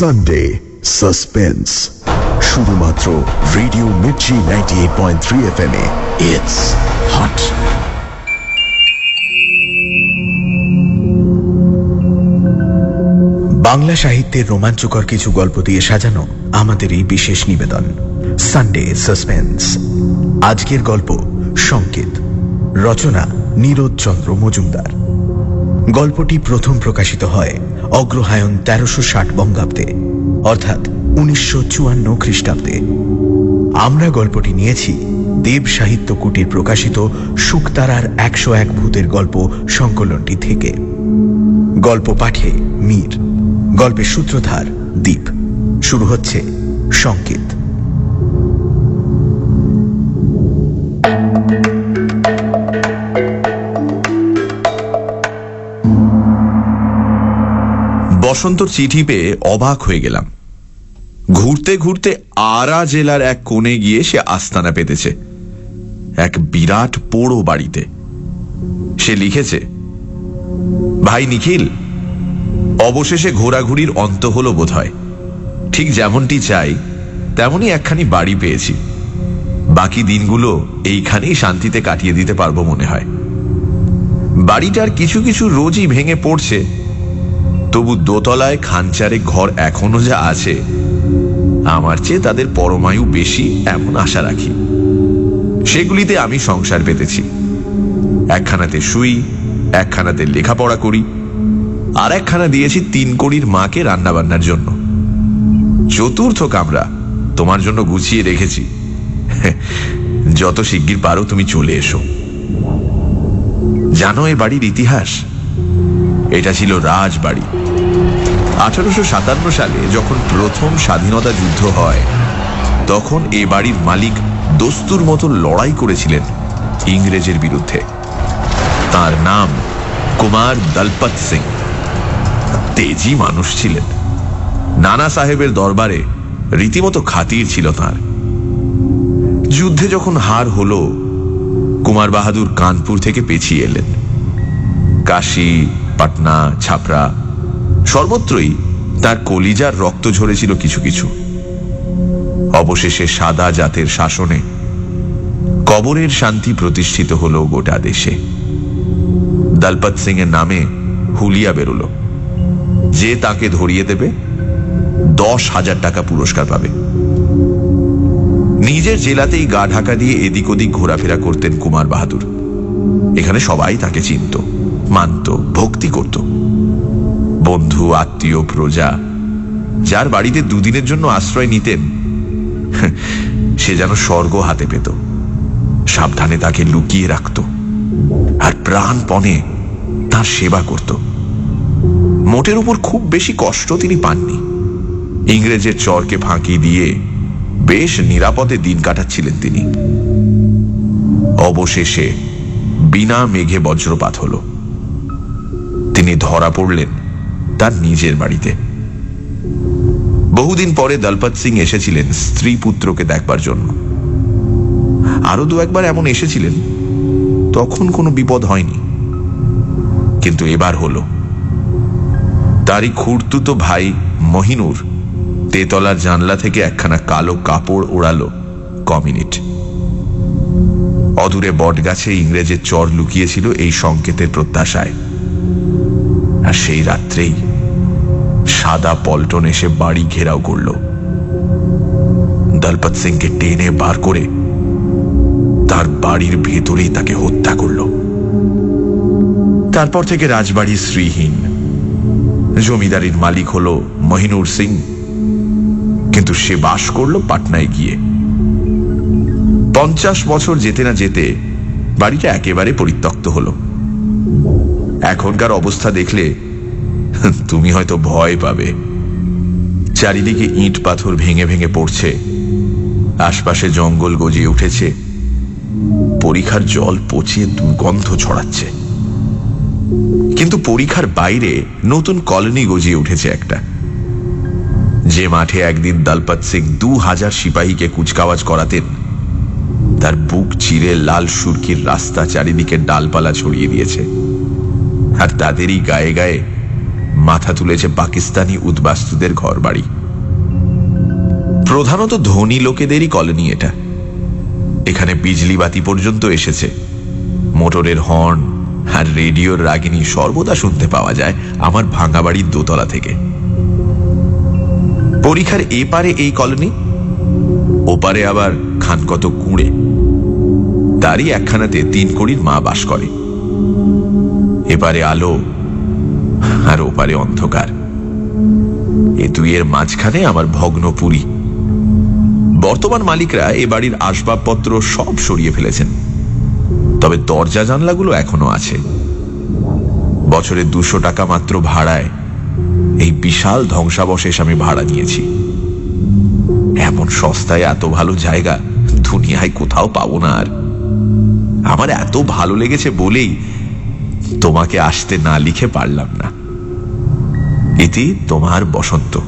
Sunday suspense শুধুমাত্র radio Mirchi ninety eight point three F M it's hot Bangla সাহিত্যের রোমাঞ্চকর কিছু গল্প দিয়ে সাজানো আমাদের এই বিশেষ নিবেদন। সানডে সাসপেন্স আজকের গল্প সংকেত। রচনা নীরজ চন্দ্র মজুমদার। গল্পটি প্রথম প্রকাশিত হয় অগ্রহায়ণ তেরোশো ষাট বঙ্গাব্দে, অর্থাৎ উনিশশো চুয়ান্ন খ্রিস্টাব্দে। আমরা গল্পটি নিয়েছি দেব সাহিত্য কুটির প্রকাশিত শুকতারার একশো এক ভূতের গল্প সংকলনটি থেকে। গল্প পাঠে মীর, গল্পের সূত্রধার দ্বীপ শুরু হচ্ছে সংকেত। বসন্তর চিঠি পেয়ে অবাক হয়ে গেলাম। ঘুরতে ঘুরতে আরা জেলার এক কোণে গিয়ে সে আস্তানা পেতেছে। এক বিরাট পোড়ো বাড়িতে। সে লিখেছে, ভাই নিখিল, অবশেষে ঘোরাঘুরির অন্ত হলো বোধ হয় ঠিক যেমনটি চাই, তেমনই একখানি বাড়ি পেয়েছি। বাকি দিনগুলো এইখানেই শান্তিতে কাটিয়ে দিতে পারব মনে হয়। বাড়িটার কিছু কিছু রোজই ভেঙে পড়ছে তবু দোতলায় খানচারে ঘর এখনও যা আছে, আমার চেয়ে তাদের পরমায়ু বেশি এমন আশা রাখি। সেগুলিতে আমি সংসার পেতেছি। একখানাতে শুই, একখানাতে লেখাপড়া করি, আর একখানা দিয়েছি তিন কড়ির মাকে রান্নাবান্নার জন্য। চতুর্থ কামরা তোমার জন্য গুছিয়ে রেখেছি। যত শিগগির পারো তুমি চলে এসো। জানো এ বাড়ির ইতিহাস? এটা ছিল রাজবাড়ি। আঠারোশো সাতান্ন সালে যখন প্রথম স্বাধীনতা যুদ্ধ হয়, তখন এ বাড়ির মালিক দস্তুর মতো লড়াই করেছিলেন ইংরেজের বিরুদ্ধে। তার নাম কুমার দলপত সিং। তেজি মানুষ ছিলেন। নানা সাহেবের দরবারে রীতিমতো খাতির ছিল তার। যুদ্ধে যখন হার হল, কুমার বাহাদুর কানপুর থেকে পেছিয়ে এলেন। কাশী, পাটনা ছাপড়া সর্বত্রই তার কলিজার রক্ত ঝরেছিল কিছু কিছু। অবশেষে সাদা জাতের শাসনে কবরের শান্তি প্রতিষ্ঠিত হল গোটা দেশে। দলপত সিং এর নামে হুলিয়া বেরোল। যে তাকে ধরিয়ে দেবে, দশ হাজার টাকা পুরস্কার পাবে। নিজের জেলাতেই গা ঢাকা দিয়ে এদিক ওদিক ঘোরাফেরা করতেন কুমার বাহাদুর। এখানে সবাই তাকে চিনত, মানত, ভক্তি করত। বন্ধু, আত্মীয়, প্রজা, যার বাড়িতে দুদিনের জন্য আশ্রয় নিতেন, সে যেন স্বর্গ হাতে পেত, সাবধানে তাকে লুকিয়ে রাখত আর প্রাণপণে তার সেবা করত। মোটের উপর খুব বেশি কষ্ট তিনি পাননি। ইংরেজের চরকে ফাঁকি দিয়ে বেশ নিরাপদে দিন কাটাচ্ছিলেন তিনি। অবশেষে বিনা মেঘে বজ্রপাত হল। তিনি ধরা পড়লেন। তার নিজের বাড়িতে। বহুদিন পরে দলপত সিং এসেছিলেন স্ত্রী পুত্রকে দেখবার জন্য। আরও দু একবার এমন এসেছিলেন, তখন কোনো বিপদ হয়নি। কিন্তু এবার হলো। তারই খুঁড়তুতো ভাই মহিনুর তেতলার জানলা থেকে একখানা কালো কাপড় ওড়ালো কমিনিট। অদূরে বটগাছে ইংরেজের চর লুকিয়েছিল এই সংকেতের প্রত্যাশায়। আর সেই রাত্রেই সাদা পল্টন এসে বাড়ি ঘেরাও করল। দলপত সিংকে টেনে বার করে তার বাড়ির ভেতরেই তাকে হত্যা করল। তারপর থেকে রাজবাড়ি শ্রীহীন। জমিদারির মালিক হল মহিনুর সিং। কিন্তু সে বাস করল পাটনায় গিয়ে। পঞ্চাশ বছর যেতে না যেতে বাড়িটা একেবারে পরিত্যক্ত হলো। এখনকার অবস্থা দেখলে তুমি হয়তো ভয় পাবে। চারিদিকে ইট পাথর ভেঙে ভেঙে পড়ছে। আশপাশে জঙ্গল গজিয়ে উঠেছে। পরীক্ষার জল পচিয়ে দুর্গন্ধ ছড়াচ্ছে। কিন্তু পরীক্ষার বাইরে নতুন কলোনি গজিয়ে উঠেছে একটা। যে মাঠে একদিন দলপত সিং দু হাজার সিপাহীকে কুচকাওয়াজ করাতেন, তার বুক চিরে লাল সুরকির রাস্তা চারিদিকে ডালপালা ছড়িয়ে দিয়েছে। আর তাদেরই গায়ে গায়ে মাথা তুলেছে পাকিস্তানি উদ্বাস্তুদের ঘর বাড়ি প্রধানত ধনী লোকেদেরই কলোনি এটা। এখানে বিজলি বাতি পর্যন্ত এসেছে। মোটরের হর্ন আর রেডিওর রাগিনী সর্বদা শুনতে পাওয়া যায় আমার ভাঙা বাড়ির দোতলা থেকে। পরীক্ষার এপারে এই কলোনি, ওপারে আবার খান কত কুঁড়ে। তারই একখানাতে তিন কড়ির মা বাস করে। এপারে আলো আর ওপারে অন্ধকার। এ দুইয়ের মাঝখানে আমার ভগ্ন পুরী বর্তমান মালিকরা এ বাড়ির আসবাবপত্র সব সরিয়ে ফেলেছেন। তবে দরজা জানলাগুলো এখনও আছে। বছরে দুশো টাকা মাত্র ভাড়ায় এই বিশাল ধ্বংসাবশেষ আমি ভাড়া নিয়েছি। এমন সস্তায় এত ভালো জায়গা দুনিয়ায় কোথাও পাবো না আর। আমার এত ভালো লেগেছে বলেই তোমাকে আসতে না লিখে পারলাম না। ইতি তোমার বসন্ত।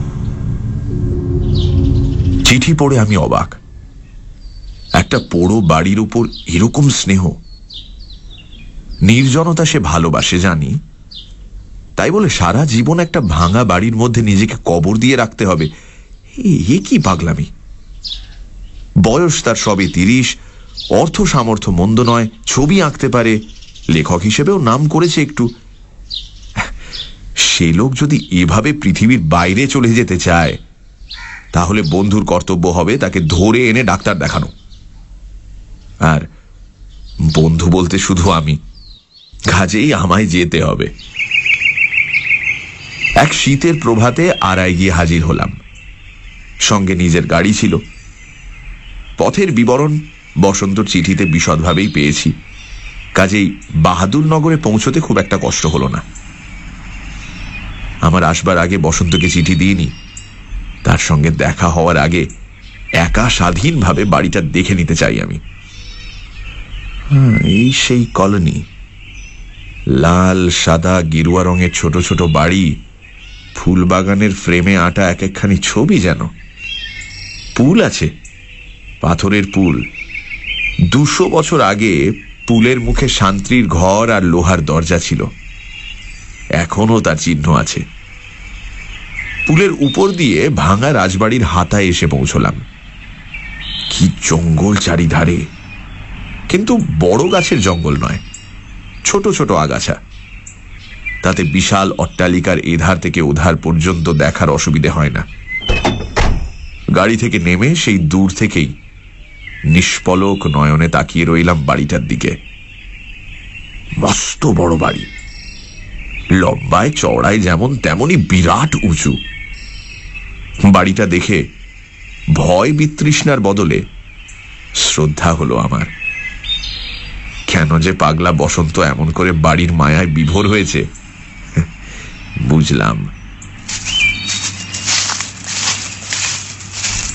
চিঠি পড়ে আমি অবাক। একটা পোড়ো বাড়ির উপর এরকম স্নেহ। নির্জনতা সে ভালোবাসে, জানি। তাই বলে সারা জীবন একটা ভাঙা বাড়ির মধ্যে নিজেকে কবর দিয়ে রাখতে হবে। এ কি পাগলামি? বয়স তার সবে তিরিশ অর্থ সামর্থ্য মন্দ নয়, ছবি আঁকতে পারে, লেখক হিসেবেও নাম করেছে একটু। সে লোক যদি এভাবে পৃথিবীর বাইরে চলে যেতে চায়, তাহলে বন্ধুর কর্তব্য হবে তাকে ধরে এনে ডাক্তার দেখানো। আর বন্ধু বলতে শুধু আমি। কাজেই আমায় যেতে হবে। এক শীতের প্রভাতে আড়াই গিয়ে হাজির হলাম। সঙ্গে নিজের গাড়ি ছিল। পথের বিবরণ বসন্ত চিঠিতে বিশদভাবেই পেয়েছি। কাজেই বাহাদুর নগরে পৌঁছতে খুব একটা কষ্ট হলো না। আমার আসবার আগে বসন্তকে চিঠি দিইনি। তার সঙ্গে দেখা হওয়ার আগে একা স্বাধীনভাবে বাড়িটা দেখে নিতে চাই আমি। এই সেই কলোনি। লাল, সাদা, গিরুয়া রঙের ছোট ছোট বাড়ি ফুল বাগানের ফ্রেমে আটা এক একখানি ছবি যেন। পুল আছে, পাথরের পুল। দুশো বছর আগে পুলের মুখে শান্তির ঘর আর লোহার দরজা ছিল। এখনও তার চিহ্ন আছে। পুলের উপর দিয়ে ভাঙা রাজবাড়ির হাতায় এসে পৌঁছলাম। কি জঙ্গল চারিধারে। কিন্তু বড় গাছের জঙ্গল নয়, ছোট ছোট আগাছা। তাতে বিশাল অট্টালিকার এধার থেকে ওধার পর্যন্ত দেখার অসুবিধে হয় না। গাড়ি থেকে নেমে সেই দূর থেকেই নিষ্পলক নয়নে তাকিয়ে রইলাম বাড়িটার দিকে। মস্ত বড় বাড়ি। লম্বায় চওড়ায় যেমন তেমনই বিরাট উঁচু। বাড়িটা দেখে ভয় বিতৃষ্ণার বদলে শ্রদ্ধা হলো আমার। কেন যে পাগলা বসন্ত এমন করে বাড়ির মায়ায় বিভোর হয়েছে, বুঝলাম।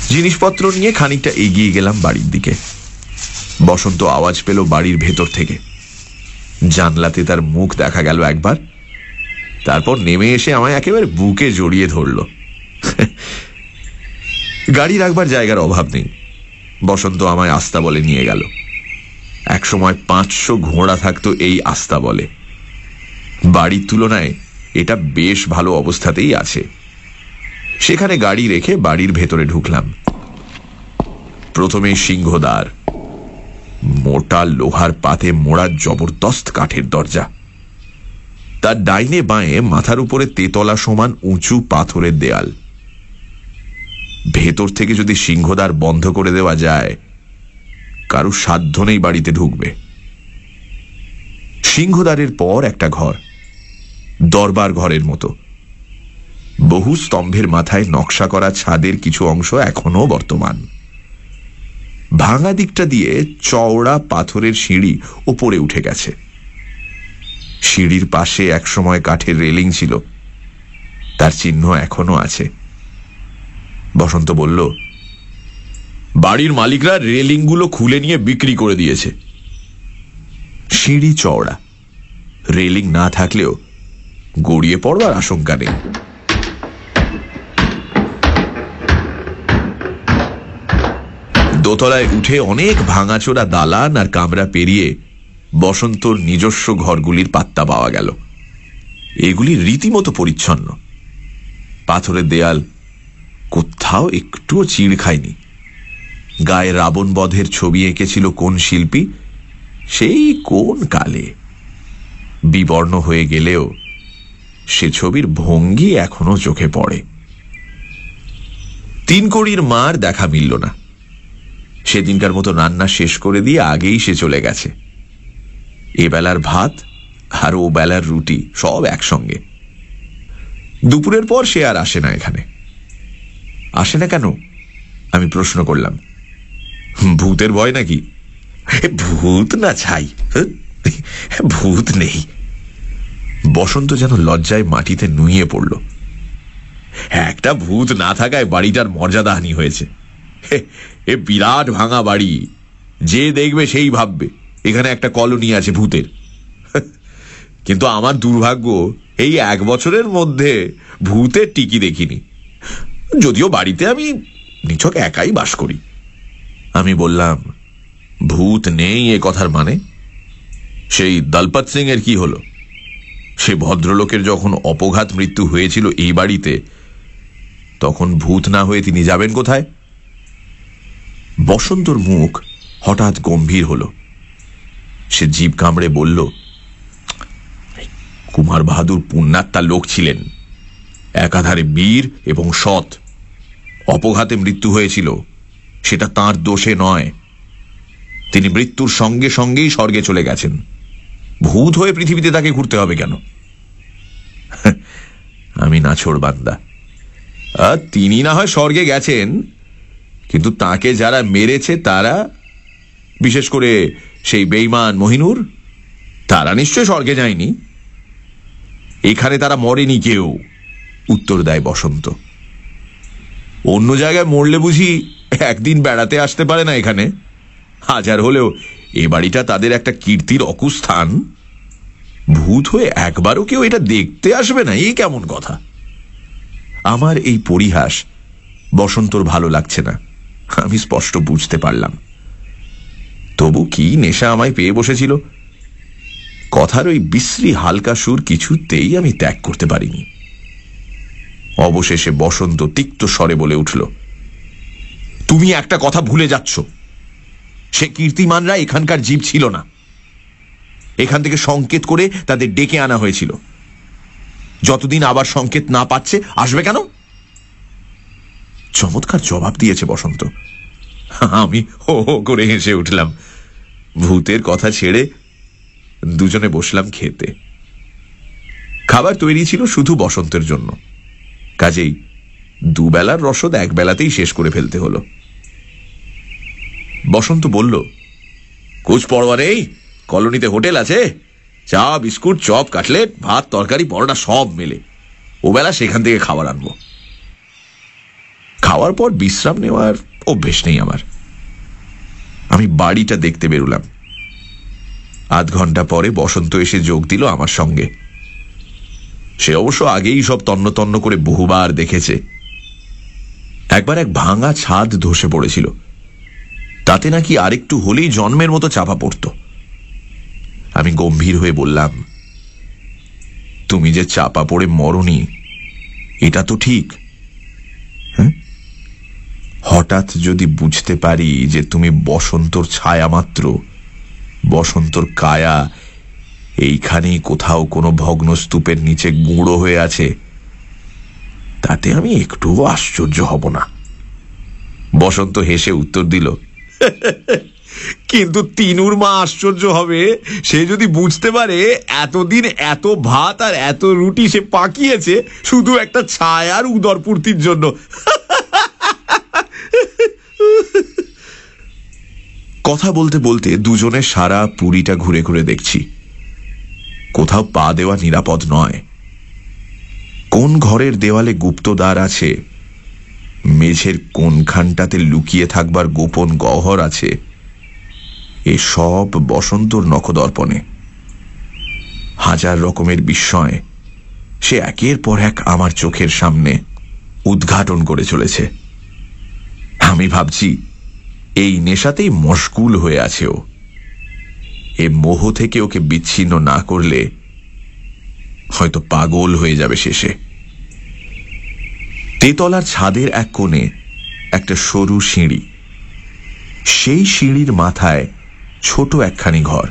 জিনিসপত্র নিয়ে খানিকটা এগিয়ে গেলাম বাড়ির দিকে। বসন্ত আওয়াজ পেল বাড়ির ভেতর থেকে। জানলাতে তার মুখ দেখা গেল একবার। তারপর নেমে এসে আমায় একেবারে বুকে জড়িয়ে ধরল। গাড়ি রাখবার জায়গার অভাব নেই। বসন্ত আমায় আস্তা বলে নিয়ে গেল। একসময় পাঁচশো ঘোড়া থাকতো এই আস্তা বলে। বাড়ির তুলনায় এটা বেশ ভালো অবস্থাতেই আছে। সেখানে গাড়ি রেখে বাড়ির ভেতরে ঢুকলাম। প্রথমে সিংহদ্বার। মোটা লোহার পাতে মোড়া জবরদস্ত কাঠের দরজা। তার ডাইনে বাঁয়ে মাথার উপরে তেতলা সমান উঁচু পাথরের দেয়াল। ভেতর থেকে যদি সিংহদ্বার বন্ধ করে দেওয়া যায় কারও সাধ্য নেই বাড়িতে ঢুকবে। সিংহদ্বারের পর একটা ঘর, দরবার ঘরের মতো। বহু স্তম্ভের মাথায় নকশা করা ছাদের কিছু অংশ এখনও বর্তমান। ভাঙা দিকটা দিয়ে চওড়া পাথরের সিঁড়ি ওপরে উঠে গেছে। সিঁড়ির পাশে একসময় কাঠের রেলিং ছিল। তার চিহ্ন এখনও আছে। বসন্ত বলল, বাড়ির মালিকরা রেলিংগুলো খুলে নিয়ে বিক্রি করে দিয়েছে। সিঁড়ি চওড়া। রেলিং না থাকলেও গড়িয়ে পড়বার আশঙ্কা নেই। দোতলায় উঠে অনেক ভাঙাচোরা দালান আর কামরা পেরিয়ে বসন্তর নিজস্ব ঘরগুলির পাত্তা পাওয়া গেল। এগুলি রীতিমতো পরিচ্ছন্ন। পাথরের দেয়াল কোথাও একটুও চিড় খায়নি। গায়ে রাবণ বধের ছবি এঁকেছিল কোন শিল্পী? সেই কোন কালে? বিবর্ণ হয়ে গেলেও সে ছবির ভঙ্গি এখনও চোখে পড়ে। তিন কড়ির মার দেখা মিলল না। সেদিনকার মতো রান্না শেষ করে দিয়ে আগেই সে চলে গেছে। এ বেলার ভাত আর ও বেলার রুটি সব একসঙ্গে। দুপুরের পর সে আর আসে না এখানে। আসে না কেন? আমি প্রশ্ন করলাম। ভূতের ভয় নাকি? ভূত না ছাই ভূত নেই। বসন্ত যেন লজ্জায় মাটিতে নুইয়ে পড়ল। একটা ভূত না থাকায় বাড়িটার মর্যাদাহানি হয়েছে। এ বিরাট ভাঙা বাড়ি। যে দেখবে সেই ভাববে। এখানে একটা কলোনি আছে ভূতের। কিন্তু আমার দুর্ভাগ্য, এই এক বছরের মধ্যে ভূতের টিকি দেখিনি। যদিও বাড়িতে আমি নিছক একাই বাস করি। আমি বললাম, ভূত নেই এ কথার মানে? সেই দলপত সিং এর কি হলো? সে ভদ্রলোকের যখন অপঘাত মৃত্যু হয়েছিল এই বাড়িতে, তখন ভূত না হয়ে তিনি যাবেন কোথায়? বসন্তর মুখ হঠাৎ গম্ভীর হল। সে জীব কামড়ে বলল কুমার বাহাদুর পুণ্যাত্মা লোক ছিলেন। একাধারে বীর এবং সৎ। অপঘাতে মৃত্যু হয়েছিল। সেটা তার দোষে নয়। তিনি মৃত্যুর সঙ্গে সঙ্গেই স্বর্গে চলে গেছেন। ভূত হয়ে পৃথিবীতে তাকে ঘুরতে হবে কেন? আমি না নাছোড় বান্দা তিনি না হয় স্বর্গে গেছেন, কিন্তু তাকে যারা মেরেছে তারা, বিশেষ করে সেই বেইমান মহিনুর? তারা নিশ্চয় স্বর্গে যায়নি। এখানে তারা মরেনি কেউ, উত্তর দেয় বসন্ত। অন্য জায়গায় মরলে বুঝি একদিন বেড়াতে আসতে পারে না এখানে। হাজার হলেও এ বাড়িটা তাদের একটা কীর্তির অকুস্থান। ভূত হয়ে একবারও কেউ এটা দেখতে আসবে না, এই কেমন কথা? আমার এই পরিহাস বসন্তর ভালো লাগছে না, আমি স্পষ্ট বুঝতে পারলাম। তবু কি নেশা আমায় পেয়ে বসেছিল? কথার ওই বিশ্রী হালকা সুর কিছুতেই আমি ত্যাগ করতে পারিনি। অবশেষে বসন্ত তিক্ত স্বরে বলে উঠল, তুমি একটা কথা ভুলে যাচ্ছ। সে কীর্তিমানরা এখানকার জীব ছিল না। এখান থেকে সংকেত করে তাদের ডেকে আনা হয়েছিল। যতদিন আবার সংকেত না পাচ্ছে, আসবে কেন? চমৎকার জবাব দিয়েছে বসন্ত। আমি হো হো করে হেসে উঠলাম। ভূতের কথা ছেড়ে দুজনে বসলাম খেতে। খাবার তৈরি ছিল শুধু বসন্তের জন্য। কাজেই দুবেলার রসদ এক বেলাতেই শেষ করে ফেলতে হলো। বসন্ত বলল, কুচ পড়বা নেই? কলোনিতে হোটেল আছে? চা, বিস্কুট, চপ, কাটলেট, ভাত, তরকারি, পরোটা সব মেলে। ওবেলা সেখান থেকে খাবার আনব। খাওয়ার পর বিশ্রাম নেওয়ার অভ্যেস নেই আমার। আমি বাড়িটা দেখতে বেরুলাম। আধ ঘণ্টা পরে বসন্ত এসে যোগ দিল আমার সঙ্গে। সে অবশ্য আগেই সব তন্ন তন্ন করে বহুবার দেখেছে। একবার এক ভাঙা ছাদ ধসে পড়েছিল। তাতে নাকি আরেকটু হলেই জন্মের মতো চাপা পড়ত। আমি গম্ভীর হয়ে বললাম, তুমি যে চাপা পড়ে মরনি, এটা তো ঠিক হঠাৎ যদি বুঝতে পারি যে তুমি বসন্তর ছায়া মাত্র, বসন্তর কায়া, এইখানেই কোথাও কোনো ভগ্ন স্তূপের নিচে গুঁড়ো হয়ে আছে, তাতে আমি একটুও আশ্চর্য হব না। বসন্ত হেসে উত্তর দিল, কিন্তু তিনুর মা আশ্চর্য হবে, সে যদি বুঝতে পারে এতদিন এত ভাত আর এত রুটি সে পাকিয়েছে শুধু একটা ছায়ার উদরপূর্তির জন্য। কথা বলতে বলতে দুজনে সারা পুরীটা ঘুরে ঘুরে দেখছি। কোথাও পা দেওয়া নিরাপদ নয়। কোন ঘরের দেওয়ালে গুপ্তদ্বার আছে? মেঝের কোনখানটাতে লুকিয়ে থাকবার গোপন গহর আছে? এ সব বসন্তর নখদর্পণে। হাজার রকমের বিস্ময়। সে একের পর এক আমার চোখের সামনে উদ্ঘাটন করে চলেছে। আমি ভাবছি এই নেশাতেই মশগুল হয়ে আছে ও। এ মোহ থেকে ওকে বিচ্ছিন্ন না করলে হয়তো পাগল হয়ে যাবে শেষে। তেতলার ছাদের এক কোণে একটা সরু সিঁড়ি। সেই সিঁড়ির মাথায় ছোট একখানি ঘর।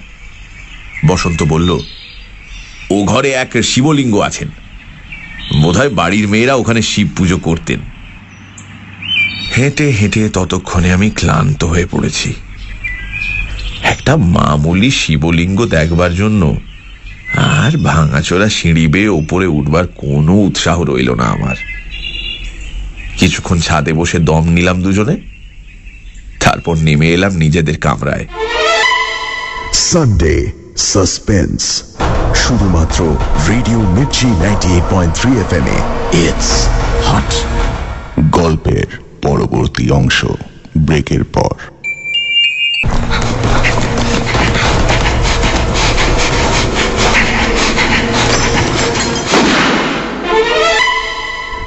বসন্ত বলল, ও ঘরে এক শিবলিঙ্গ আছেন। বোধহয় বাড়ির মেয়েরা ওখানে শিব পুজো করতেন। হেঁটে হেঁটে ততক্ষণে আমি ক্লান্ত হয়ে পড়েছি। একটা মামুলি শিবলিঙ্গ দেখবার জন্য আর ভাঙাচোরা সিঁড়ি বেয়ে ওপরে উঠবার কোনো উৎসাহ রইল না আমার। কিছুক্ষণ ছাদে বসে দম নিলাম দুজনে তারপর নেমে এলাম নিজেদের কামরায়। সানডে সাসপেন্স শুধুমাত্র radio Mirchi ninety eight point three F M it's hot গল্পের পরবর্তী অংশ ব্রেকের পর।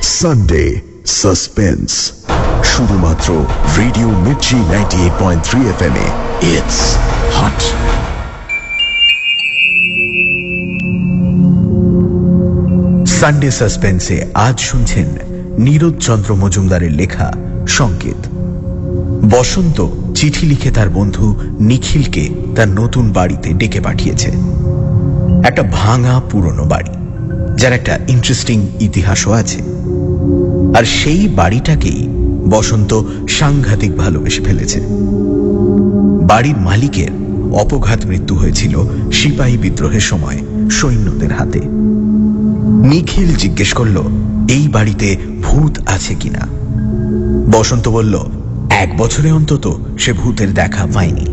সানডে সাসপেন্স শুধুমাত্র radio Mirchi ninety eight point three F M it's hot Sunday সাসপেন্সে আজ শুনছেন নীরজ চন্দ্র মজুমদারের লেখা সংকেত। বসন্ত চিঠি লিখে তার বন্ধু নিখিলকে তার নতুন বাড়িতে ডেকে পাঠিয়েছে। একটা ভাঙা পুরনো বাড়ি, যার একটা ইন্টারেস্টিং ইতিহাসও আছে। আর সেই বাড়িটাকেই বসন্ত সাংঘাতিক ভালোবেসে ফেলেছে। বাড়ির মালিকের অপঘাত মৃত্যু হয়েছিল সিপাহী বিদ্রোহের সময় সৈন্যদের হাতে। নিখিল জিজ্ঞেস করল, এই বাড়িতে ভূত আছে কিনা? বসন্ত বলল, এক বছরে অন্তত সে ভূতের দেখা পায়নি।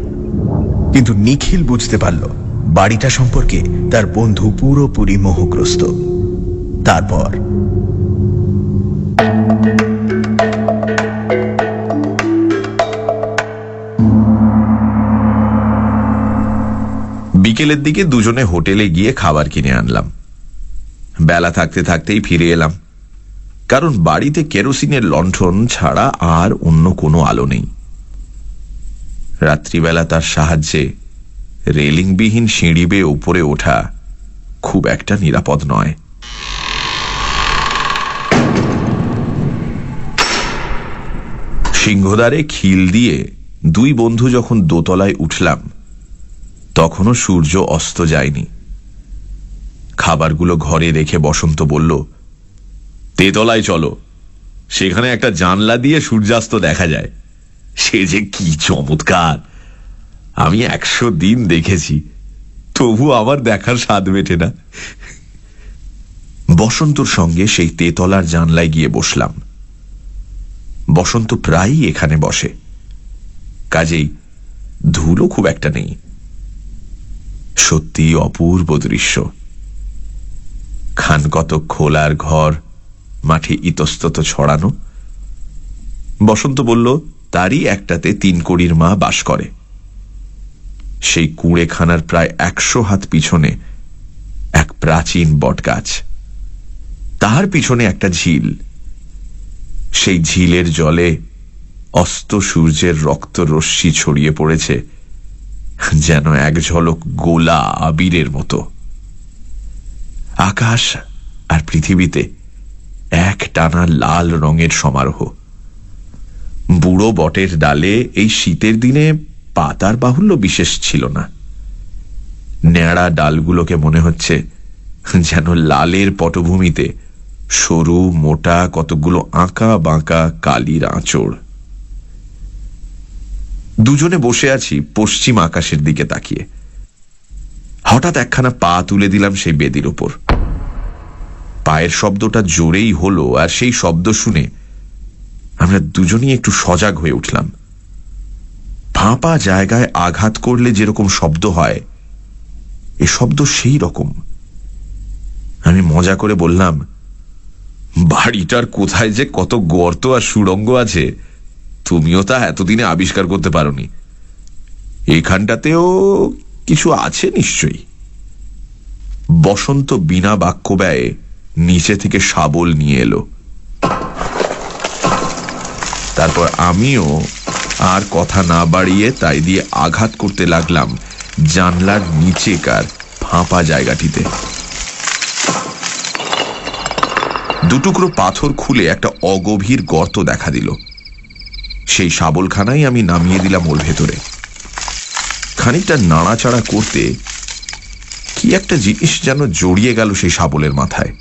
কিন্তু নিখিল বুঝতে পারল, বাড়িটা সম্পর্কে তার বন্ধু পুরোপুরি মোহগ্রস্ত। তারপর, বিকেলের দিকে দুজনে হোটেলে গিয়ে খাবার কিনে আনলাম। বেলা থাকতে থাকতেই ফিরে এলাম। কারণ বাড়িতে কেরোসিনের লণ্ঠন ছাড়া আর অন্য কোনো আলো নেই। রাত্রিবেলা তার সাহায্যে রেলিংবিহীন সিঁড়ি বেয়ে উপরে ওঠা খুব একটা নিরাপদ নয়। সিংহদ্বারে খিল দিয়ে দুই বন্ধু যখন দোতলায় উঠলাম, তখনও সূর্য অস্ত যায়নি। খাবারগুলো ঘরে রেখে বসন্ত বলল, তেতলায় চলো। সেখানে একটা জানলা দিয়ে সূর্যাস্ত দেখা যায়। সে যে কি চমৎকার। আমি একশো দিন দেখেছি, তবু আমার দেখার স্বাদ মেটে না। বসন্তর সঙ্গে সেই তেতলার জানলায় গিয়ে বসলাম। বসন্ত প্রায়ই এখানে বসে। কাজেই ধুলো খুব একটা নেই। সত্যি অপূর্ব দৃশ্য। খান কত খোলার ঘর, মাঠে ইতস্তত ছড়ানো। বসন্ত বলল, তারই একটাতে তিন কড়ির মা বাস করে। সেই কুঁড়েখানার প্রায় একশো হাত পিছনে এক প্রাচীন বটগাছ। তার পিছনে একটা ঝিল। সেই ঝিলের জলে অস্ত সূর্যের রক্ত রশ্মি ছড়িয়ে পড়েছে, যেন এক ঝলক গোলা আবিরের মতো। আকাশ আর পৃথিবীতে এক টানা লাল রঙের সমারোহ। বুড়ো বটের ডালে এই শীতের দিনে পাতার বাহুল্য বিশেষ ছিল না। ন্যাড়া ডালগুলোকে মনে হচ্ছে যেন লালের পটভূমিতে সরু, মোটা কতগুলো আঁকা বাঁকা কালির আঁচড়। দুজনে বসে আছি পশ্চিম আকাশের দিকে তাকিয়ে। হঠাৎ একখানা পা তুলে দিলাম সেই বেদির ওপর পায়ের শব্দটা জোরেই হলো আর সেই শব্দ শুনে আমরা দুজনেই একটু সজাগ হয়ে উঠলাম। ফাঁপা জায়গায় আঘাত করলে যেরকম শব্দ হয়, এ শব্দ সেই রকম। আমি মজা করে বললাম, বাড়িটার কোথায় যে কত গর্ত আর সুড়ঙ্গ আছে, তুমিও তা এতদিনে আবিষ্কার করতে পারোনি। এখানটাতেও কিছু আছে নিশ্চয়ই। বসন্ত বিনা বাক্য ব্যয়ে নিচে থেকে শাবল নিয়ে এলো। তারপর আমিও আর কথা না বাড়িয়ে তাই দিয়ে আঘাত করতে লাগলাম জানলার নিচেকার ফাঁপা জায়গাটিতে। দুটুকরো পাথর খুলে একটা অগভীর গর্ত দেখা দিল। সেই শাবলখানাই আমি নামিয়ে দিলাম ওর ভেতরে। খানিকটা নাড়াচাড়া করতে কি একটা জিনিস যেন জড়িয়ে গেল সেই শাবলের মাথায়।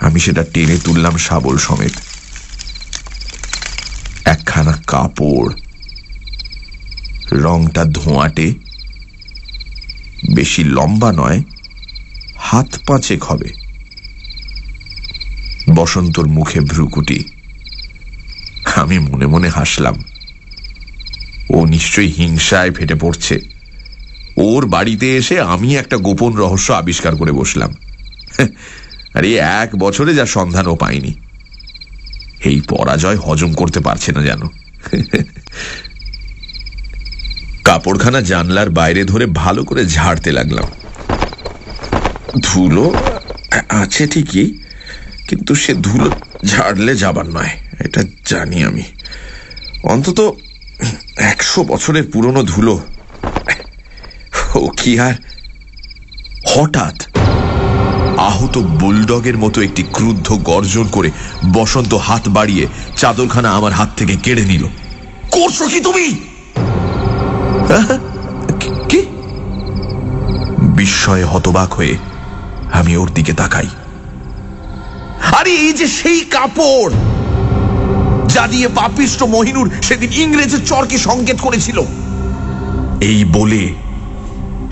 আমি সেটা টেনে তুললাম শাবল সমেত। একখানা কাপড়, রংটা ধোঁয়াটে, বেশি লম্বা নয়, হাত পাঁচেক হবে। বসন্তর মুখে ভ্রুকুটি। আমি মনে মনে হাসলাম। ও নিশ্চয়ই হিংসায় ফেটে পড়ছে। ওর বাড়িতে এসে আমি একটা গোপন রহস্য আবিষ্কার করে বসলাম। আর, এক বছরে যা সন্ধানও পাইনি। এই পরাজয় হজম করতে পারছে না যেন। কাপড়খানা জানলার বাইরে ধরে ভালো করে ঝাড়তে লাগলাম। ধুলো আছে ঠিকই, কিন্তু সে ধুলো ঝাড়লে যাবার নয়, এটা জানি আমি। অন্তত একশো বছরের পুরনো ধুলো। ও কি আর? হঠাৎ আহত বুলডগের মতো একটি ক্রুদ্ধ গর্জন করে বসন্ত হাত বাড়িয়ে চাদরখানা আমার হাত থেকে কেড়ে নিল। করছ কি তুমি? বিস্ময়ে হতবাক হয়ে আমি ওর দিকে তাকাই। আরে এই যে সেই কাপড়! যা দিয়ে পাপিষ্ট মহিনুর সেদিন ইংরেজের চরকে সংকেত করেছিল। এই বলে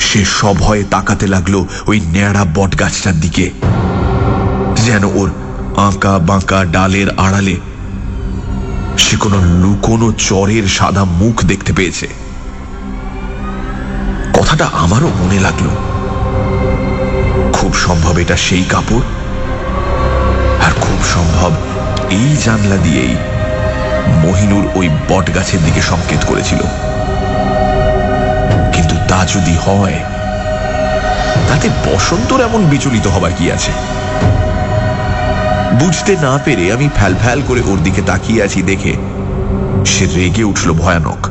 সে সভয়ে তাকাতে লাগল ওই ন্যাড়া বট গাছটার দিকে। যেন ওর আঁকা বাঁকা ডালের আড়ালে সে কোনো লুকোনো চরের সাদা মুখ দেখতে পেয়েছে। কথাটা আমারও মনে লাগল। খুব সম্ভব এটা সেই কাপড়? আর খুব সম্ভব এই জানলা দিয়েই মহিনুর ওই বট গাছের দিকে সংকেত করেছিল। কিন্তু তা যদি হয়, তাতে বসন্তর এমন বিচলিত হবার কি আছে? বুঝতে না পেরে আমি ফ্যাল ফ্যাল করে ওর দিকে তাকিয়ে আছি দেখে সে রেগে উঠল ভয়ানক।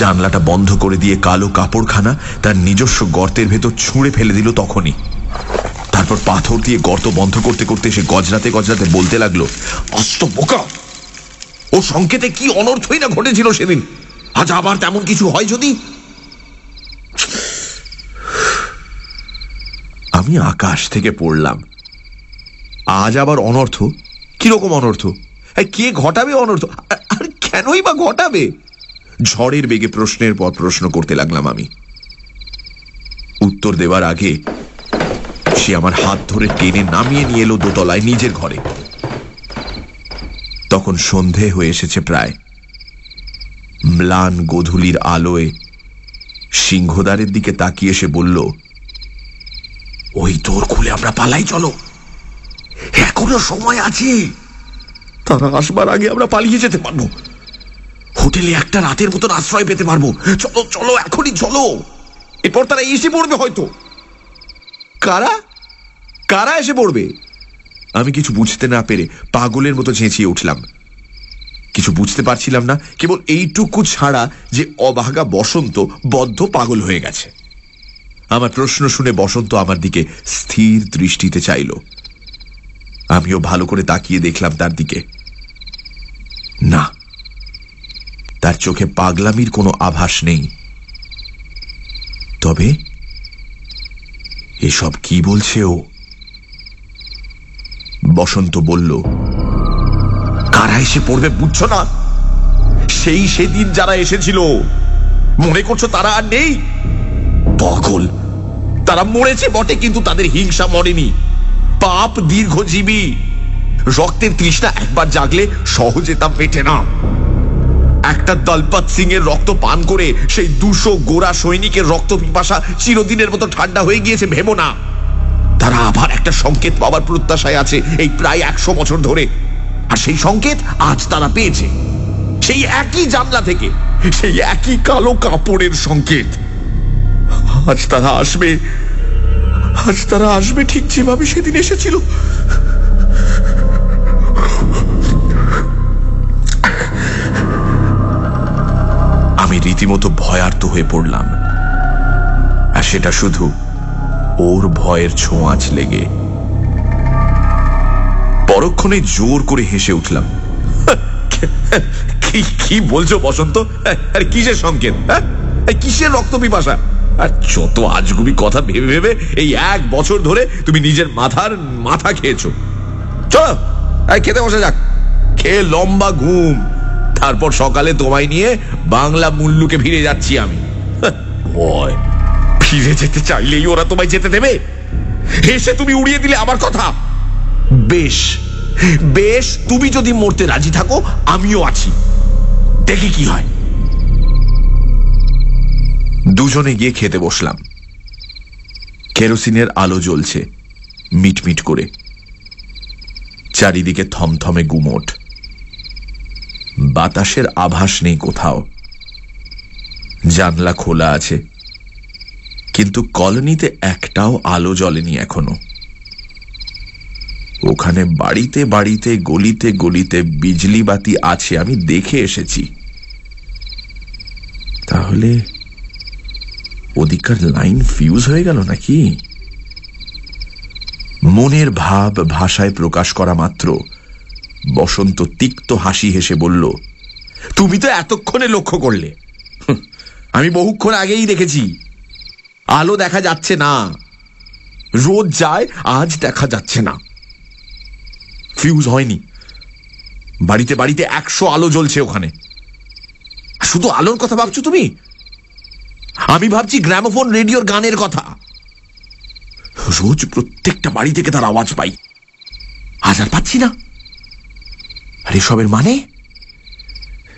জানলাটা বন্ধ করে দিয়ে কালো কাপড়খানা তার নিজস্ব গর্তের ভেতর ছুঁড়ে ফেলে দিল তখনই। তারপর পাথর দিয়ে গর্ত বন্ধ করতে করতে সে গজরাতে গজরাতে বলতে লাগল অস্ত বোকা! ও সংকেতে কি অনর্থই না ঘটেছিল সেদিন? আজ আবার তেমন কিছু হয় যদি? আমি আকাশ থেকে পড়লাম। আজ আবার অনর্থ? কীরকম অনর্থ? কে ঘটাবে অনর্থ? আর কেনই বা ঘটাবে? ঝড়ের বেগে প্রশ্নের পর প্রশ্ন করতে লাগলাম আমি। উত্তর দেওয়ার আগে সে আমার হাত ধরে টেনে নামিয়ে নিয়ে এলো দোতলায়, নিজের ঘরে। তখন সন্ধে হয়ে এসেছে প্রায়। ম্লান গোধূলির আলোয় সিংহদ্বারের দিকে তাকিয়ে সে বলল, ওই তোর খুলে আমরা পালাই, চলো। এখনও সময় আছে। তারা আসবার আগে আমরা পালিয়ে যেতে পারব। হোটেলে একটা রাতের মতন আশ্রয় পেতে পারব। চলো চলো, এখনই চলো। এরপর তারা এসে পড়বে হয়তো। কারা? কারা এসে পড়বে? আমি কিছু বুঝতে না পেরে পাগলের মতো ঝেঁচিয়ে উঠলাম। কিছু বুঝতে পারছিলাম না, কেবল এইটুকু ছাড়া যে অভাগা বসন্ত বদ্ধ পাগল হয়ে গেছে। আমার প্রশ্ন শুনে বসন্ত আমার দিকে স্থির দৃষ্টিতে চাইল। আমিও ভালো করে তাকিয়ে দেখলাম তার দিকে। না, তার চোখে পাগলামির কোনো আভাস নেই। তবে এসব কি বলছে ও? বসন্ত বলল, কারা এসে পড়বে বুঝছ না? সেই সেদিন যারা এসেছিল, মনে করছ তারা আর নেই? পাগল। তারা মরেছে বটে, কিন্তু তাদের হিংসা মরেনি। পাপ দীর্ঘজীবী। রক্তের তৃষ্ণা একবার জাগলে সহজে তা পেটে না। একটা দলপাত সিং এর রক্ত পান করে সেই দুশো গোড়া সৈনিকের রক্ত পিপাসা চিরদিনের মতো ঠান্ডা হয়ে গিয়েছে, ভেবো না। তারা আবার একটা সংকেত পাওয়ার প্রত্যাশায় আছে, এই প্রায় একশো বছর ধরে। আর সেই সংকেত আজ তারা পেয়েছে। সেই একই জানলা থেকে, সেই একই কালো কাপড়ের সংকেত। আজ তারা আসবে, আজ তারা আসবে ঠিক যেভাবে সেদিন এসেছিল। আমি রীতিমতো ভয়ার্ত হয়ে পড়লাম। আর সেটা শুধু ওর ভয়ের ছোঁয়াচ লেগে। পরক্ষণে জোর করে হেসে উঠলাম। কি বলছো বসন্ত? আরে কিসের সংকেত হ্যাঁ? কিসের রক্ত পিপাসা আর যত আজগুবি কথা ভেবে ভেবে এই এক বছর ধরে তুমি নিজের মাথার মাথা খেয়েছো। চলো খেতে বসে যাক। খেয়ে লম্বা ঘুম। তারপর সকালে তোমায় নিয়ে বাংলা মুল্লুকে ফিরে যাচ্ছি আমি। ভয়। ফিরে যেতে চাইলেই ওরা তোমায় যেতে দেবে। হেসে তুমি উড়িয়ে দিলে আমার কথা। বেশ বেশ, তুমি যদি মরতে রাজি থাকো, আমিও আছি। দেখি কি হয়। দুজনে গিয়ে খেতে বসলাম। কেরোসিনের আলো জ্বলছে, মিটমিট করে। চারিদিকে থমথমে গুমোট। বাতাসের আভাস নেই কোথাও। জানলা খোলা আছে। কিন্তু কলোনিতে একটাও আলো জ্বলেনি এখনও। ওখানে বাড়িতে বাড়িতে, গলিতে গলিতে বিজলি বাতি আছে, আমি দেখে এসেছি। তাহলে ওদিককার লাইন ফিউজ হয়ে গেল নাকি? মনের ভাব ভাষায় প্রকাশ করা মাত্র বসন্ত তিক্ত হাসি হেসে বলল, তুমি তো এতক্ষণে লক্ষ্য করলে। আমি বহুক্ষণ আগেই দেখেছি। আলো দেখা যাচ্ছে না। রোদ যায়, আজ দেখা যাচ্ছে না। ফিউজ হয়নি। বাড়িতে বাড়িতে একশো আলো জ্বলছে ওখানে। শুধু আলোর কথা ভাবছ তুমি? আমি ভাবছি গ্রামোফোন, রেডিওর গানের কথা। রোজ প্রত্যেকটা বাড়ি থেকে তার আওয়াজ পাই। আজ আর পাচ্ছি না। আর এসবের মানে?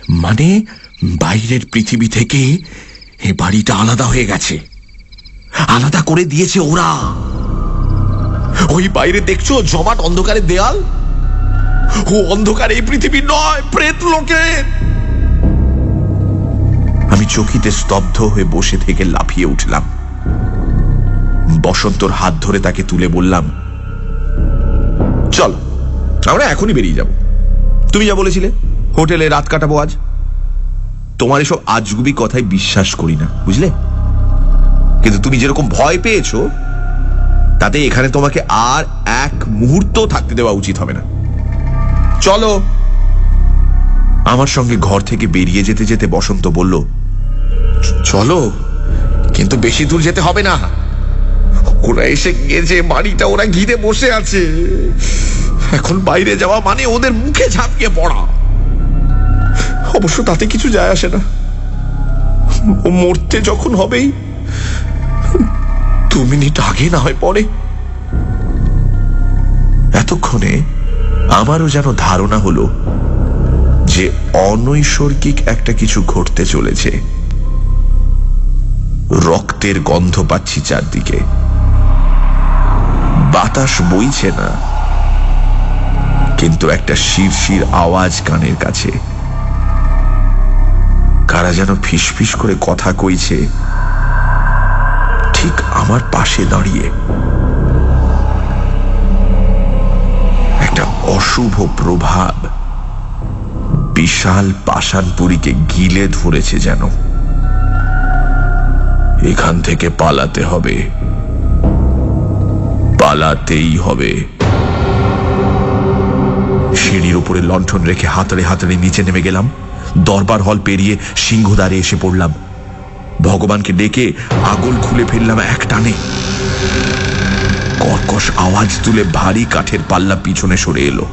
মানে বাইরের পৃথিবী থেকে এ বাড়িটা আলাদা হয়ে গেছে। আলাদা করে দিয়েছে ওরা। ওই বাইরে দেখছ জমাট অন্ধকারের দেয়াল? ও অন্ধকার এই পৃথিবী নয়, প্রেত লোকের। আমি চকিতে স্তব্ধ হয়ে বসে থেকে লাফিয়ে উঠলাম। বসন্তর হাত ধরে তাকে তুলে বললাম, চল, আমরা এখনই বেরিয়ে যাব। তুমি যা বলেছিলে, হোটেলে রাত কাটাবো আজ। তোমার এসব আজগুবি কথায় বিশ্বাস করি না, বুঝলে? কিন্তু তুমি যেরকম ভয় পেয়েছ, তাতে এখানে তোমাকে আর এক মুহূর্ত থাকতে দেওয়া উচিত হবে না। চলো। আমার সঙ্গে ঘর থেকে বেরিয়ে যেতে যেতে বসন্ত বলল, চলো, কিন্তু বেশি দূর যেতে হবে না। ওরা এসে গিয়েছে বাড়িটা ওরা ঘিরে বসে আছে। এখন বাইরে যাওয়া মানে ওদের মুখে ঝাঁপিয়ে পড়া। অবশ্য তাতে কিছু যায় আসে না। মরতে যখন হবেই দু মিনিট আগে না হয় পরে। এতক্ষণে আমারও যেন ধারণা হলো যে অনৈসর্গিক একটা কিছু ঘটতে চলেছে। রক্তের গন্ধ পাচ্ছি চারদিকে। বাতাস বইছে না, কিন্তু একটা শিরশির আওয়াজ কানের কাছে। কারা যেন ফিসফিস করে কথা কইছে। ঠিক আমার পাশে দাঁড়িয়ে। একটা অশুভ প্রভাব বিশাল পাষাণপুরীকে গিলে ধরেছে যেন। এখান থেকে পালাতে হবে। পালাতেই হবে। সিঁড়ির উপরে লণ্ঠন রেখে হাতড়ে হাতড়ে নিচে নেমে গেলাম। দরবার হল পেরিয়ে সিংহদ্বারে এসে পড়লাম। ভগবানকে ডেকে আগল খুলে ফেললাম এক টানে। কর্কশ আওয়াজ তুলে ভারী কাঠের পাল্লা পিছনে সরে এলো।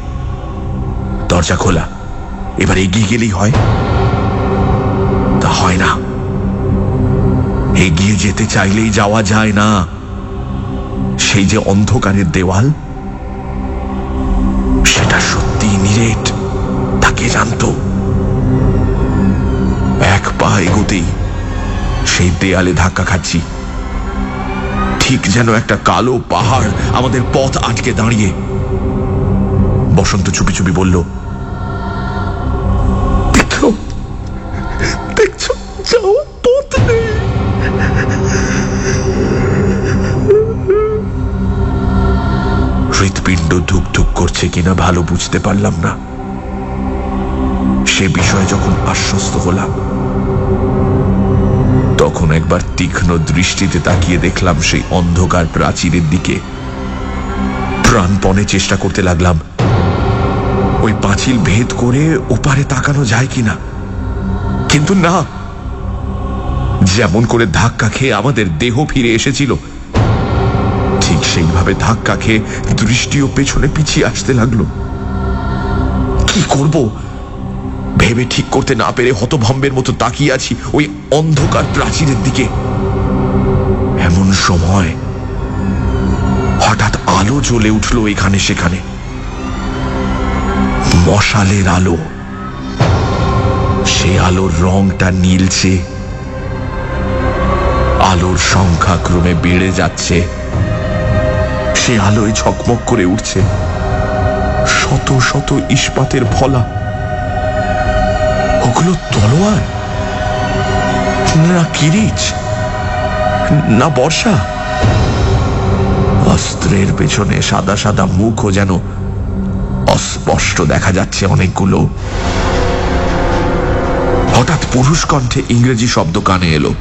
দরজা খোলা। এবার এগিয়ে গেলেই হয়। তা হয় না। এগিয়ে যেতে চাইলেই যাওয়া যায় না। সেই যে অন্ধকারের দেওয়াল, সেটা সত্যি নিরেট, তাকে জানত। এক পা এগোতেই সেই দেয়ালে ধাক্কা খাচ্ছি। ঠিক যেন একটা কালো পাহাড় আমাদের পথ আটকে দাঁড়িয়ে। বসন্ত চুপি চুপি বলল হৃৎপিণ্ড ধুক ধুক করছে কিনা ভালো বুঝতে পারলাম না। সে বিষয়ে যখন আশ্বস্ত হলাম তখন একবার তীক্ষ্ণ দৃষ্টিতে তাকিয়ে দেখলাম সেই অন্ধকার প্রাচীরের দিকে। প্রাণপণে চেষ্টা করতে লাগলাম। ওই পাঁচিল ভেদ করে ওপারে তাকানো যায় কিনা? কিন্তু না। যেমন করে ধাক্কা খেয়ে আমাদের দেহ ফিরে এসেছিল, ঠিক সেইভাবে ধাক্কা খেয়ে দৃষ্টিও পেছনে পিছিয়ে আসতে লাগল। কি করব? ভেবে ঠিক করতে না পেরে হতভম্বের মতো তাকিয়ে আছি ওই অন্ধকার প্রাচীরের দিকে। এমন সময় হঠাৎ আলো জ্বলে উঠল এখানে সেখানে। মশালের আলো। সে আলোর রংটা নীলছে আলোর সংখ্যা ক্রমে বেড়ে যাচ্ছে। সে আলোয় ঝকমক করে উঠছে। শত শত ইস্পাতের ফলা। ওগুলো তলোয়ার? না কিরিচ না বর্ষা? অস্ত্রের পেছনে সাদা সাদা মুখও যেন অস্পষ্ট দেখা যাচ্ছে অনেকগুলো। হঠাৎ পুরুষ কণ্ঠে ইংরেজি শব্দ কানে এলো।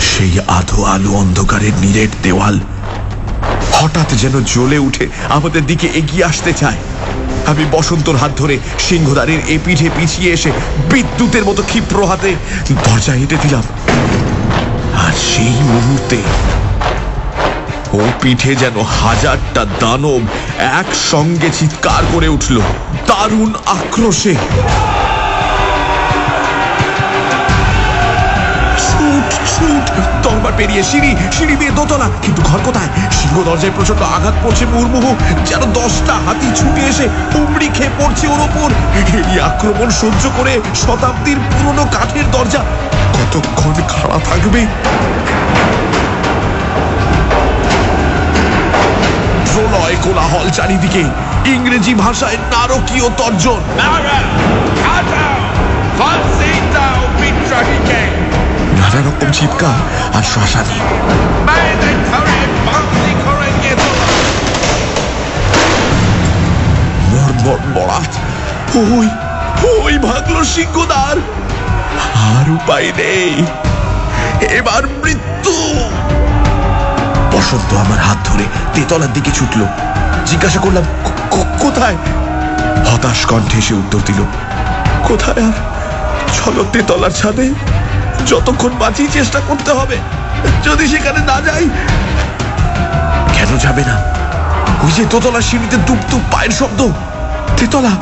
সেই আধো আলো অন্ধকারের নিরেট দেওয়াল হঠাৎ যেন জ্বলে উঠে আমাদের দিকে এগিয়ে আসতে চায়। আমি বসন্তর হাত ধরে সিংহদারের এ পিঠে পিছিয়ে এসে বিদ্যুতের মতো ক্ষিপ্র হাতে দরজা হেঁটে দিলাম। আর সেই মুহূর্তে ও পিঠে যেন হাজারটা দানব একসঙ্গে চিৎকার করে উঠল। দারুণ আক্রোশে। ছুট ছুট তরবার পেরিয়ে সিঁড়ি সিঁড়ি দিয়ে দোতলা। কিন্তু ঘর কোথায়? সিংহ দরজায় প্রচণ্ড আঘাত পড়ছে মুহুর্মুহু, যেন দশটা হাতি ছুটে এসে উমড়ি খেয়ে পড়ছে ওর ওপর। এই আক্রমণ সহ্য করে শতাব্দীর পুরনো কাঠের দরজা কতক্ষণ খাড়া থাকবে? প্রলয় কোলাহল চারিদিকে। ইংরেজি ভাষায় নারকীয় তর্জন। নানা চিৎকার আর সিংহদার। আর উপায় নেই। এবার মৃত্যু। বসন্ত আমার হাত ধরে তেতলার দিকে ছুটল। জিজ্ঞাসা করলাম, "কো- কো- কোথায়? হতাশ কণ্ঠে সে উত্তর দিল, কোথায় আর? চলো তেতলার ছাদে। যতক্ষণ বাঁচি চেষ্টা করতে হবে, যদি সেখানে না যাই, কেন যাবে না? ওই যে দোতলা সিঁড়িতে ডুব ডুব পায়ের শব্দ। তেতলা,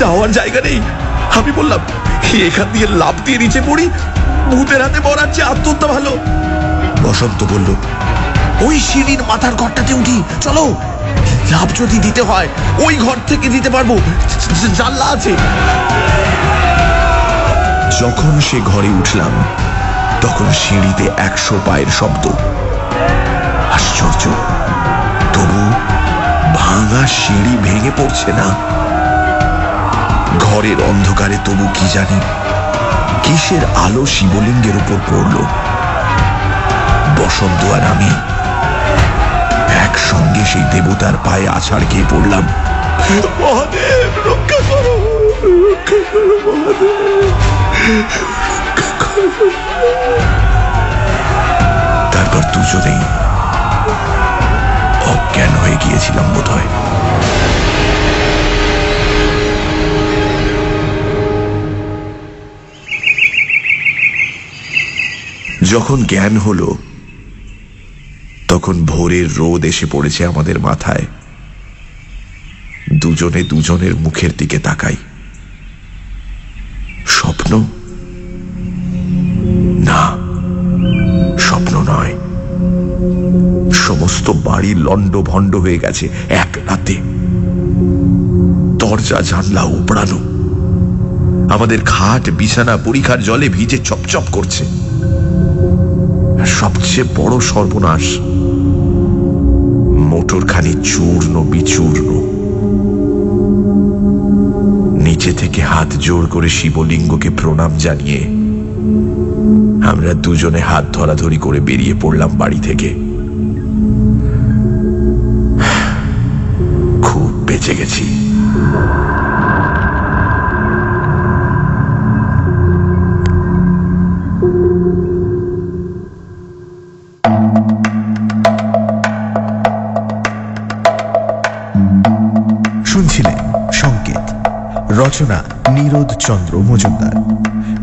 যাওয়ার জায়গা নেই। আমি বললাম, এখান দিয়ে লাভ দিয়ে নিচে পড়ি, ভূতের হাতে মরার চেয়ে আত্মহত্যা ভালো। বসন্ত বলল, ওই সিঁড়ির মাথার ঘরটাতে উঠি, চলো। লাভ যদি দিতে হয়, ওই ঘর থেকে দিতে পারব। জানলা আছে। যখন সে ঘরে উঠলাম, তখন সিঁড়িতে একশো পায়ের শব্দ। আশ্চর্য, তবু ভাঙা সিঁড়ি ভেঙে পড়ছে না? ঘরের অন্ধকারে তবু কি জানি কিসের আলো শিবলিঙ্গের উপর পড়ল। বসন্ত আর আমি একসঙ্গে সেই দেবতার পায়ে আছাড় খেয়ে পড়লাম। রক্ষা করো রক্ষা করো, মহাদেব। তারপর দুজনেই অজ্ঞান হয়ে গিয়েছিলাম বোধ হয় যখন জ্ঞান হলো, তখন ভোরের রোদ এসে পড়েছে আমাদের মাথায়। দুজনে দুজনের মুখের দিকে তাকাই। লন্ড ভণ্ড হয়ে গেছে এক রাতে। দরজা, জানলা উপড়ানো। আমাদের খাট, বিছানা পরীক্ষার জলে ভিজে চপচপ করছে। সবচেয়ে বড় সর্বনাশ, মোটরখানি চূর্ণ বিচূর্ণ। নিচে থেকে হাত জোর করে শিবলিঙ্গকে প্রণাম জানিয়ে আমরা দুজনে হাত ধরাধরি করে বেরিয়ে পড়লাম বাড়ি থেকে। বেঁচে গেছি। শুনছিলেন সংকেত। রচনা নীরদ চন্দ্র মজুমদার।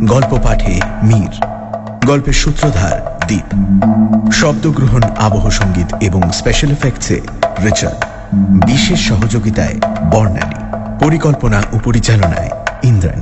গল্প পাঠে মীর। গল্পের সূত্রধার দ্বীপ শব্দগ্রহণ, আবহ সংগীত এবং স্পেশাল এফেক্টসে রিচার্ড। বিশেষ সহযোগিতায় বর্ণালী পরিকল্পনা ও পরিচালনায় ইন্দ্রাণী।